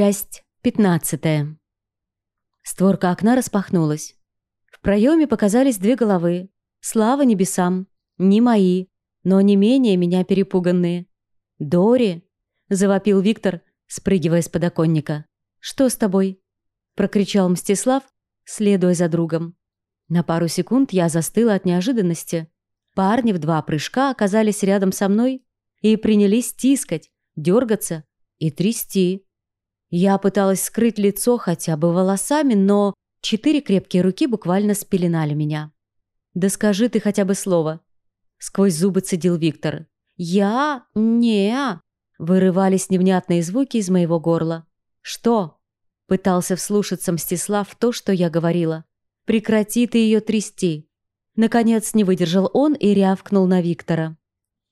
Часть пятнадцатая. Створка окна распахнулась. В проеме показались две головы. Слава небесам. Не мои, но не менее меня перепуганные. «Дори!» – завопил Виктор, спрыгивая с подоконника. «Что с тобой?» – прокричал Мстислав, следуя за другом. На пару секунд я застыла от неожиданности. Парни в два прыжка оказались рядом со мной и принялись тискать, дергаться и трясти. Я пыталась скрыть лицо хотя бы волосами, но четыре крепкие руки буквально спеленали меня. «Да скажи ты хотя бы слово», — сквозь зубы цедил Виктор. «Я? не Вырывались невнятные звуки из моего горла. «Что?» — пытался вслушаться Мстислав в то, что я говорила. «Прекрати ты ее трясти!» Наконец не выдержал он и рявкнул на Виктора.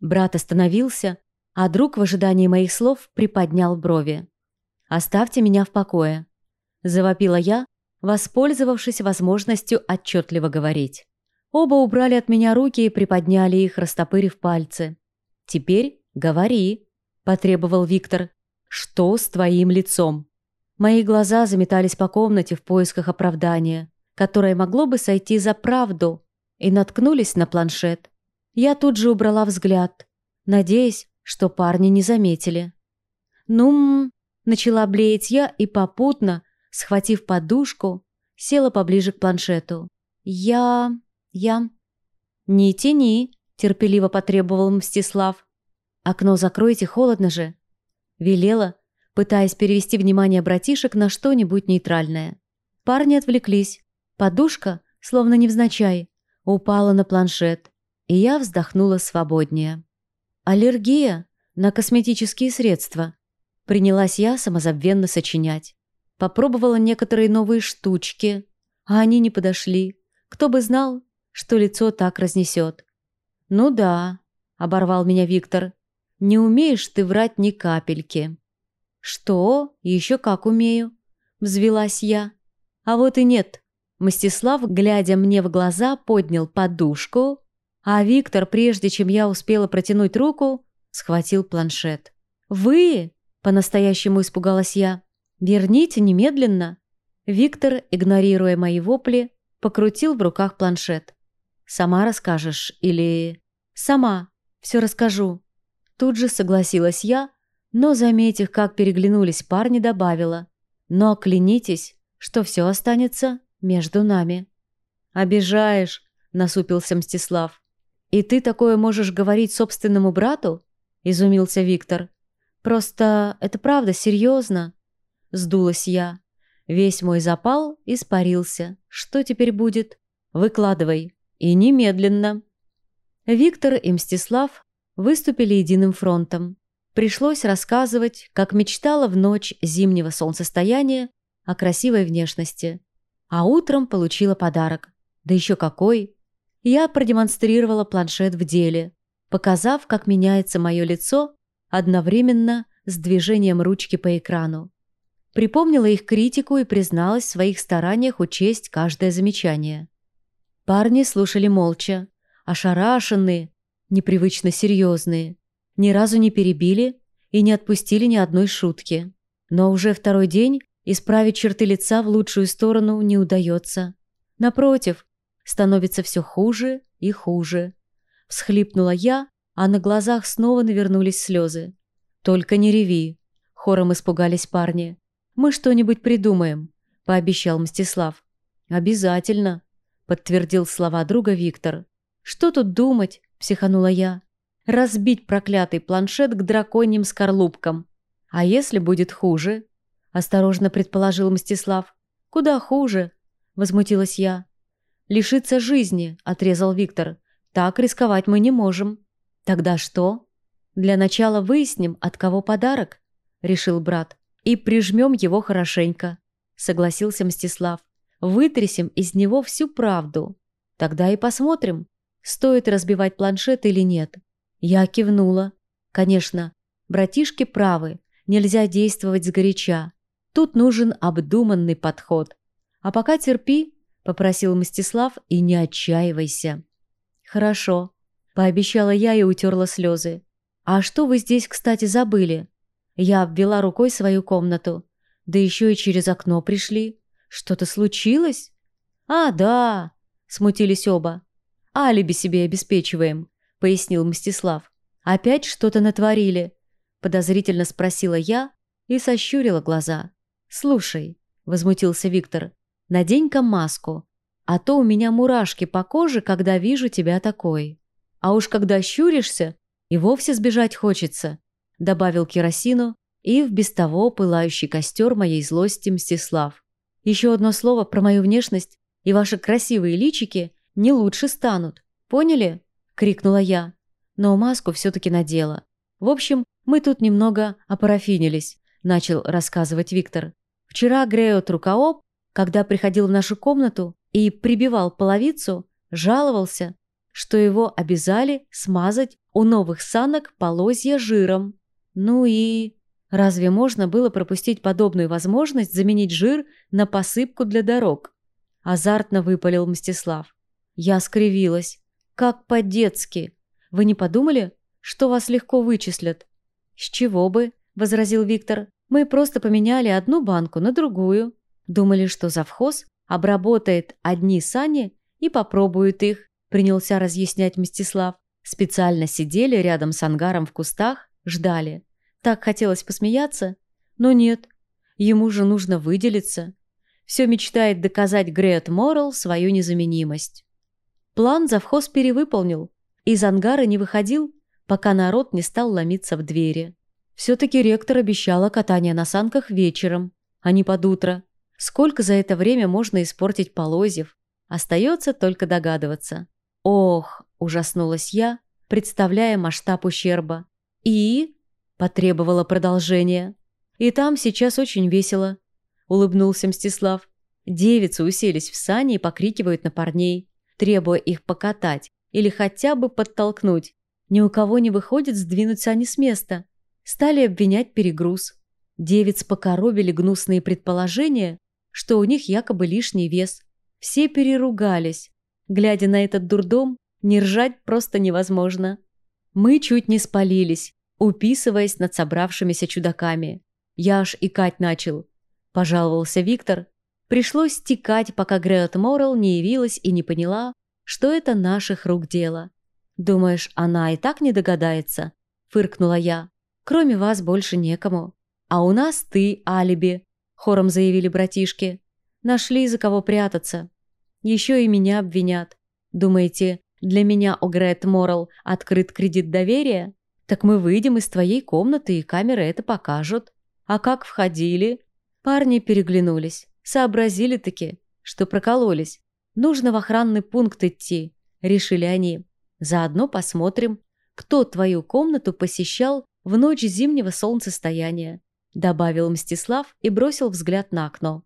Брат остановился, а друг в ожидании моих слов приподнял брови. «Оставьте меня в покое», – завопила я, воспользовавшись возможностью отчетливо говорить. Оба убрали от меня руки и приподняли их, растопырив пальцы. «Теперь говори», – потребовал Виктор. «Что с твоим лицом?» Мои глаза заметались по комнате в поисках оправдания, которое могло бы сойти за правду, и наткнулись на планшет. Я тут же убрала взгляд, надеясь, что парни не заметили. «Ну, Начала блеять я и попутно, схватив подушку, села поближе к планшету. «Я... я...» «Не тяни», — терпеливо потребовал Мстислав. «Окно закройте, холодно же». Велела, пытаясь перевести внимание братишек на что-нибудь нейтральное. Парни отвлеклись. Подушка, словно невзначай, упала на планшет, и я вздохнула свободнее. Аллергия на косметические средства. Принялась я самозабвенно сочинять. Попробовала некоторые новые штучки, а они не подошли. Кто бы знал, что лицо так разнесет. «Ну да», — оборвал меня Виктор, — «не умеешь ты врать ни капельки». «Что? Еще как умею», — взвелась я. «А вот и нет». Мстислав, глядя мне в глаза, поднял подушку, а Виктор, прежде чем я успела протянуть руку, схватил планшет. «Вы?» По-настоящему испугалась я. «Верните немедленно!» Виктор, игнорируя мои вопли, покрутил в руках планшет. «Сама расскажешь или...» «Сама. Все расскажу». Тут же согласилась я, но, заметив, как переглянулись парни, добавила. «Но клянитесь, что все останется между нами». «Обижаешь», — насупился Мстислав. «И ты такое можешь говорить собственному брату?» — изумился Виктор. Просто это правда серьезно. Сдулась я. Весь мой запал испарился. Что теперь будет? Выкладывай. И немедленно. Виктор и Мстислав выступили единым фронтом. Пришлось рассказывать, как мечтала в ночь зимнего солнцестояния о красивой внешности. А утром получила подарок. Да еще какой! Я продемонстрировала планшет в деле, показав, как меняется мое лицо одновременно с движением ручки по экрану. Припомнила их критику и призналась в своих стараниях учесть каждое замечание. Парни слушали молча, ошарашенные, непривычно серьезные, ни разу не перебили и не отпустили ни одной шутки. Но уже второй день исправить черты лица в лучшую сторону не удается. Напротив, становится все хуже и хуже. Всхлипнула я, а на глазах снова навернулись слезы. «Только не реви!» – хором испугались парни. «Мы что-нибудь придумаем», – пообещал Мстислав. «Обязательно», – подтвердил слова друга Виктор. «Что тут думать?» – психанула я. «Разбить проклятый планшет к драконьим скорлупкам. А если будет хуже?» – осторожно предположил Мстислав. «Куда хуже?» – возмутилась я. «Лишиться жизни», – отрезал Виктор. «Так рисковать мы не можем». «Тогда что?» «Для начала выясним, от кого подарок», — решил брат. «И прижмем его хорошенько», — согласился Мстислав. «Вытрясем из него всю правду. Тогда и посмотрим, стоит разбивать планшет или нет». Я кивнула. «Конечно, братишки правы, нельзя действовать сгоряча. Тут нужен обдуманный подход. А пока терпи», — попросил Мстислав, — «и не отчаивайся». «Хорошо», Пообещала я и утерла слезы. «А что вы здесь, кстати, забыли?» Я обвела рукой свою комнату. Да еще и через окно пришли. Что-то случилось? А, да, смутились оба. Алиби себе обеспечиваем, пояснил Мстислав. Опять что-то натворили? Подозрительно спросила я и сощурила глаза. Слушай, возмутился Виктор, надень-ка маску, а то у меня мурашки по коже, когда вижу тебя такой. А уж когда щуришься, и вовсе сбежать хочется», — добавил керосину и в без того пылающий костер моей злости Мстислав. «Еще одно слово про мою внешность, и ваши красивые личики не лучше станут. Поняли?» — крикнула я. Но маску все-таки надела. «В общем, мы тут немного опарафинились», — начал рассказывать Виктор. «Вчера Грео Трукаоп, когда приходил в нашу комнату и прибивал половицу, жаловался, что его обязали смазать у новых санок полозья жиром. Ну и... Разве можно было пропустить подобную возможность заменить жир на посыпку для дорог? Азартно выпалил Мстислав. Я скривилась. Как по-детски. Вы не подумали, что вас легко вычислят? С чего бы, возразил Виктор. Мы просто поменяли одну банку на другую. Думали, что завхоз обработает одни сани и попробует их принялся разъяснять Мстислав. Специально сидели рядом с ангаром в кустах, ждали. Так хотелось посмеяться, но нет. Ему же нужно выделиться. Все мечтает доказать Греет Моррелл свою незаменимость. План завхоз перевыполнил. Из ангара не выходил, пока народ не стал ломиться в двери. Все-таки ректор обещала катание на санках вечером, а не под утро. Сколько за это время можно испортить полозьев? Остается только догадываться. «Ох!» – ужаснулась я, представляя масштаб ущерба. «И?» – потребовала продолжения. «И там сейчас очень весело», – улыбнулся Мстислав. Девицы уселись в сани и покрикивают на парней, требуя их покатать или хотя бы подтолкнуть. Ни у кого не выходит сдвинуть сани с места. Стали обвинять перегруз. Девиц покоробили гнусные предположения, что у них якобы лишний вес. Все переругались. Глядя на этот дурдом, не ржать просто невозможно. Мы чуть не спалились, уписываясь над собравшимися чудаками. Я аж икать начал. Пожаловался Виктор. Пришлось стекать, пока Греот Моррелл не явилась и не поняла, что это наших рук дело. «Думаешь, она и так не догадается?» – фыркнула я. «Кроме вас больше некому. А у нас ты, алиби», – хором заявили братишки. «Нашли, за кого прятаться. Еще и меня обвинят. Думаете, для меня у Грэт Моррелл открыт кредит доверия? Так мы выйдем из твоей комнаты, и камеры это покажут. А как входили? Парни переглянулись. Сообразили-таки, что прокололись. Нужно в охранный пункт идти, решили они. Заодно посмотрим, кто твою комнату посещал в ночь зимнего солнцестояния, добавил Мстислав и бросил взгляд на окно.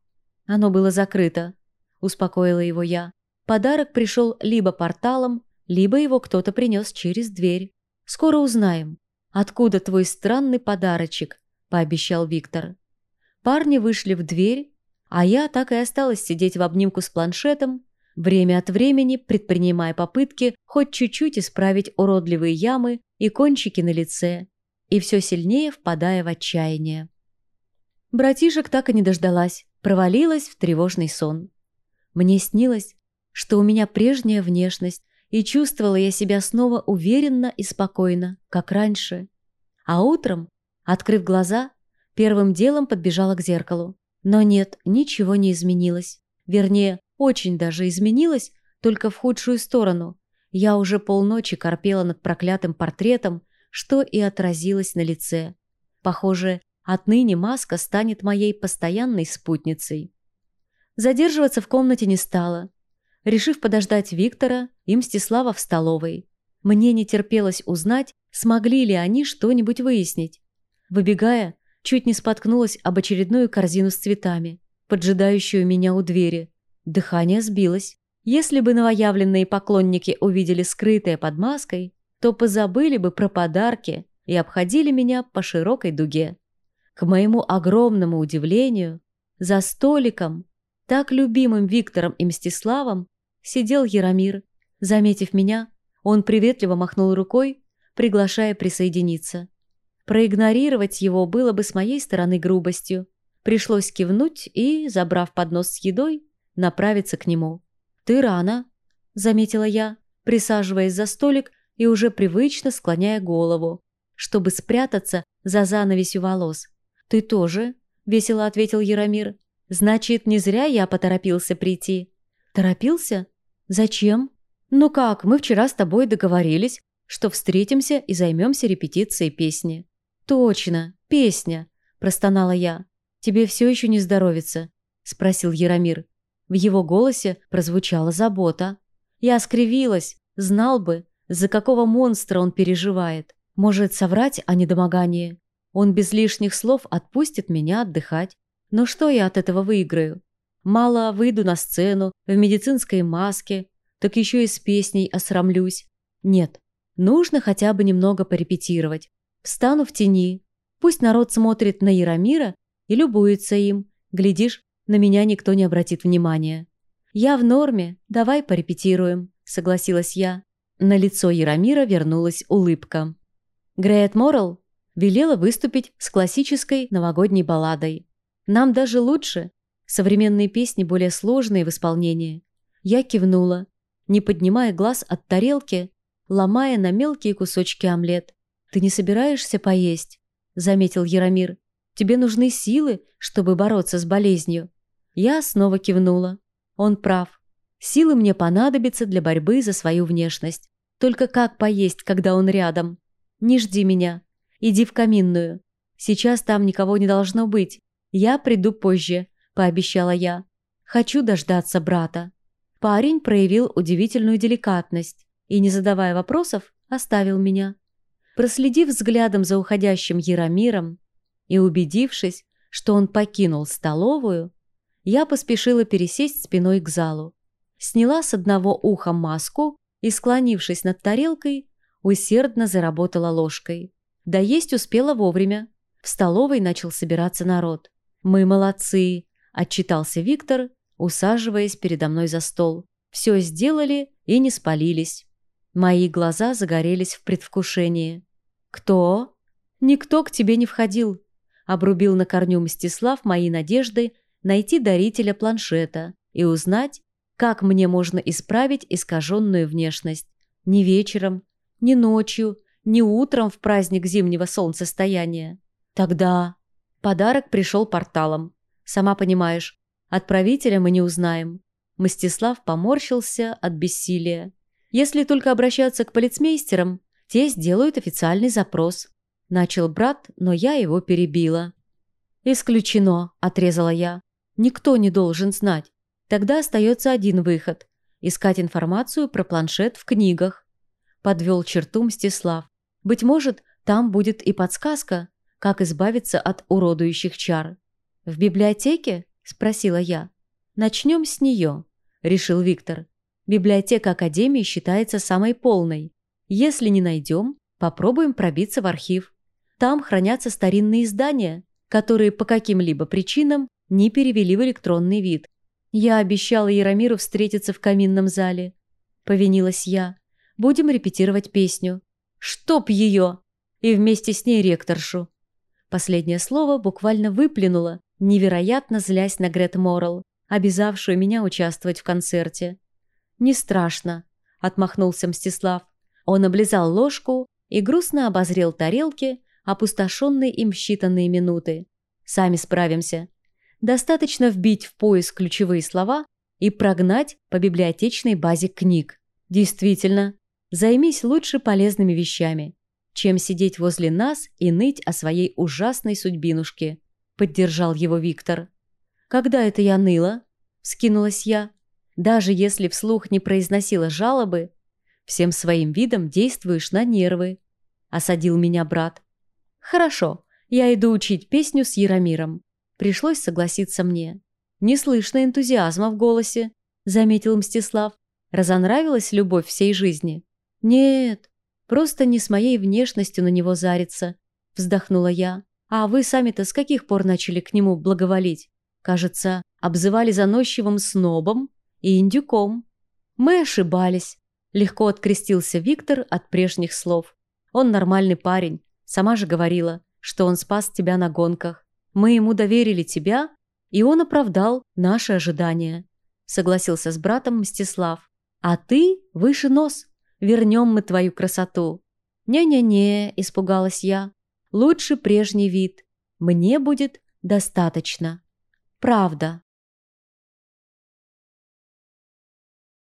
Оно было закрыто. – успокоила его я. «Подарок пришел либо порталом, либо его кто-то принес через дверь. Скоро узнаем, откуда твой странный подарочек», – пообещал Виктор. Парни вышли в дверь, а я так и осталась сидеть в обнимку с планшетом, время от времени предпринимая попытки хоть чуть-чуть исправить уродливые ямы и кончики на лице, и все сильнее впадая в отчаяние. Братишек так и не дождалась, провалилась в тревожный сон. Мне снилось, что у меня прежняя внешность, и чувствовала я себя снова уверенно и спокойно, как раньше. А утром, открыв глаза, первым делом подбежала к зеркалу. Но нет, ничего не изменилось. Вернее, очень даже изменилось, только в худшую сторону. Я уже полночи корпела над проклятым портретом, что и отразилось на лице. Похоже, отныне маска станет моей постоянной спутницей. Задерживаться в комнате не стала. Решив подождать Виктора и Мстислава в столовой. Мне не терпелось узнать, смогли ли они что-нибудь выяснить. Выбегая, чуть не споткнулась об очередную корзину с цветами, поджидающую меня у двери. Дыхание сбилось. Если бы новоявленные поклонники увидели скрытое под маской, то позабыли бы про подарки и обходили меня по широкой дуге. К моему огромному удивлению, за столиком так любимым Виктором и Мстиславом сидел Яромир. Заметив меня, он приветливо махнул рукой, приглашая присоединиться. Проигнорировать его было бы с моей стороны грубостью, Пришлось кивнуть и, забрав поднос с едой, направиться к нему. «Ты рано», — заметила я, присаживаясь за столик и уже привычно склоняя голову, чтобы спрятаться за занавесью волос. «Ты тоже?» — весело ответил Яромир. «Значит, не зря я поторопился прийти». «Торопился? Зачем?» «Ну как, мы вчера с тобой договорились, что встретимся и займемся репетицией песни». «Точно, песня», – простонала я. «Тебе все еще не здоровится?» – спросил Яромир. В его голосе прозвучала забота. Я скривилась, знал бы, за какого монстра он переживает. Может соврать о недомогании. Он без лишних слов отпустит меня отдыхать. Но что я от этого выиграю? Мало выйду на сцену в медицинской маске, так еще и с песней осрамлюсь. Нет, нужно хотя бы немного порепетировать. Встану в тени. Пусть народ смотрит на Яромира и любуется им. Глядишь, на меня никто не обратит внимания. «Я в норме, давай порепетируем», — согласилась я. На лицо Яромира вернулась улыбка. Грейт Моррелл велела выступить с классической новогодней балладой. Нам даже лучше. Современные песни более сложные в исполнении. Я кивнула, не поднимая глаз от тарелки, ломая на мелкие кусочки омлет. «Ты не собираешься поесть?» – заметил Яромир. «Тебе нужны силы, чтобы бороться с болезнью». Я снова кивнула. Он прав. Силы мне понадобятся для борьбы за свою внешность. Только как поесть, когда он рядом? Не жди меня. Иди в каминную. Сейчас там никого не должно быть. «Я приду позже», – пообещала я. «Хочу дождаться брата». Парень проявил удивительную деликатность и, не задавая вопросов, оставил меня. Проследив взглядом за уходящим Яромиром и убедившись, что он покинул столовую, я поспешила пересесть спиной к залу. Сняла с одного уха маску и, склонившись над тарелкой, усердно заработала ложкой. Да есть успела вовремя. В столовой начал собираться народ. «Мы молодцы», – отчитался Виктор, усаживаясь передо мной за стол. «Все сделали и не спалились». Мои глаза загорелись в предвкушении. «Кто?» «Никто к тебе не входил», – обрубил на корню Мстислав мои надежды найти дарителя планшета и узнать, как мне можно исправить искаженную внешность. Ни вечером, ни ночью, ни утром в праздник зимнего солнцестояния. Тогда Подарок пришел порталом. Сама понимаешь, отправителя мы не узнаем. Мстислав поморщился от бессилия. Если только обращаться к полицмейстерам, те сделают официальный запрос. Начал брат, но я его перебила. «Исключено», – отрезала я. «Никто не должен знать. Тогда остается один выход – искать информацию про планшет в книгах». Подвел черту Мстислав. «Быть может, там будет и подсказка, как избавиться от уродующих чар. «В библиотеке?» – спросила я. «Начнем с нее», – решил Виктор. «Библиотека Академии считается самой полной. Если не найдем, попробуем пробиться в архив. Там хранятся старинные издания, которые по каким-либо причинам не перевели в электронный вид. Я обещала Яромиру встретиться в каминном зале. Повинилась я. Будем репетировать песню. Чтоб ее! И вместе с ней ректоршу. Последнее слово буквально выплюнула, невероятно злясь на Грет Моррелл, обязавшую меня участвовать в концерте. «Не страшно», — отмахнулся Мстислав. Он облизал ложку и грустно обозрел тарелки, опустошенные им считанные минуты. «Сами справимся. Достаточно вбить в поиск ключевые слова и прогнать по библиотечной базе книг. Действительно, займись лучше полезными вещами чем сидеть возле нас и ныть о своей ужасной судьбинушке», — поддержал его Виктор. «Когда это я ныла?» — скинулась я. «Даже если вслух не произносила жалобы, всем своим видом действуешь на нервы», — осадил меня брат. «Хорошо, я иду учить песню с Яромиром». Пришлось согласиться мне. «Не слышно энтузиазма в голосе», — заметил Мстислав. «Разонравилась любовь всей жизни?» «Нет, Просто не с моей внешностью на него зариться. Вздохнула я. А вы сами-то с каких пор начали к нему благоволить? Кажется, обзывали заносчивым снобом и индюком. Мы ошибались. Легко открестился Виктор от прежних слов. Он нормальный парень. Сама же говорила, что он спас тебя на гонках. Мы ему доверили тебя, и он оправдал наши ожидания», — согласился с братом Мстислав. «А ты выше нос. Вернем мы твою красоту». «Не-не-не», — испугалась я. «Лучше прежний вид. Мне будет достаточно». «Правда»,